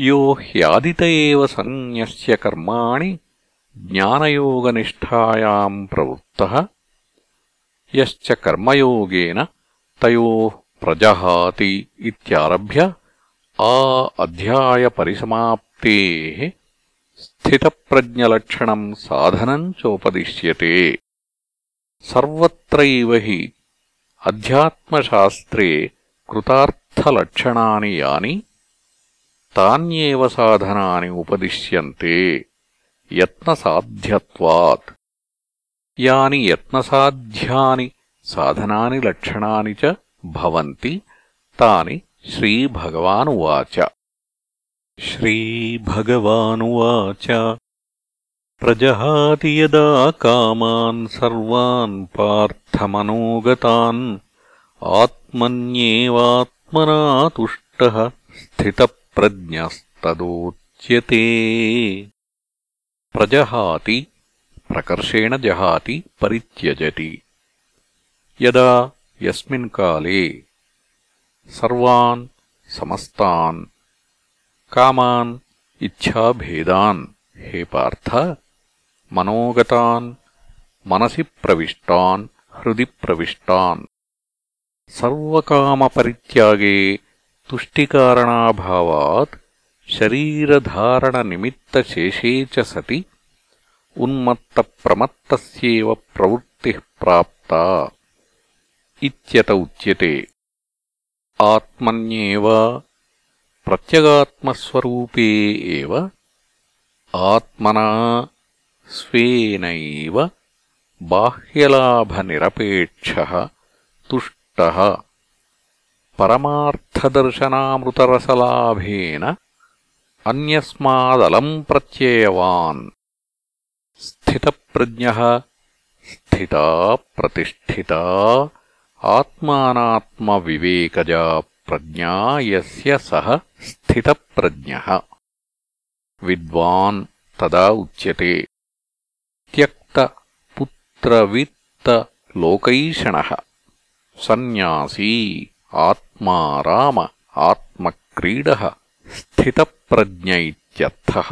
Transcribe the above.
यो ह्यादित एव सन्न्यस्य कर्माणि ज्ञानयोगनिष्ठायाम् प्रवृत्तः। यश्च कर्मयोगेन तयोः प्रजहाति इत्यारभ्य आ अध्यायपरिसमाप्तेः स्थितप्रज्ञलक्षणम् साधनम् चोपदिश्यते। सर्वत्रैव हि अध्यात्मशास्त्रे कृतार्थलक्षणानि यानि तान्येव साधनानि उपदिश्यन्ते। यत्नसाध्यत्वात्। यानि यत्नसाध्यानि साधनानि लक्षणानि च भवन्ति तानि श्रीभगवानुवाच। श्रीभगवानुवाच। प्रजहाति यदा कामान् सर्वान् पार्थमनोगतान् आत्मन्येवात्मना तुष्टः स्थितप्रज्ञस्तदोच्यते प्रजहाति प्रकर्षेण जहाति परित्यजति यदा यस्मिन् काले सर्वान् समस्तान् कामान् इच्छाभेदान् हे पार्थ मनोगतान् मनसि प्रविष्टान् हृदि प्रविष्टान् सर्वकामपरित्यागे तुष्टिकारणाभावात् शरीरधारणनिमित्तशेषे च सति उन्मत्तप्रमत्तस्येव प्रवृत्तिः प्राप्ता इत्यत उच्यते आत्मन्येव प्रत्यगात्मस्वरूपे एव आत्मना स्वेनैव बाह्यलाभनिरपेक्षः तुष्टः పరమార్థదర్శనామృతరసలాభేన అన్యస్మాదలం ప్రత్యయవాన్. స్థితప్రజ్ఞ స్థితా ప్రతిష్ఠితా ఆత్మానాత్మవివేకజా ప్రజ్ఞా యస్య సహ స్థితప్రజ్ఞ. విద్వాన్ తదా ఉచ్యతే. త్యక్త పుత్రవిత్త లోకైషణ సన్యాసీ ఆత్మ మా రామ ఆత్మక్రీడः స్థితప్రజ్ఞ ఇత్యర్థः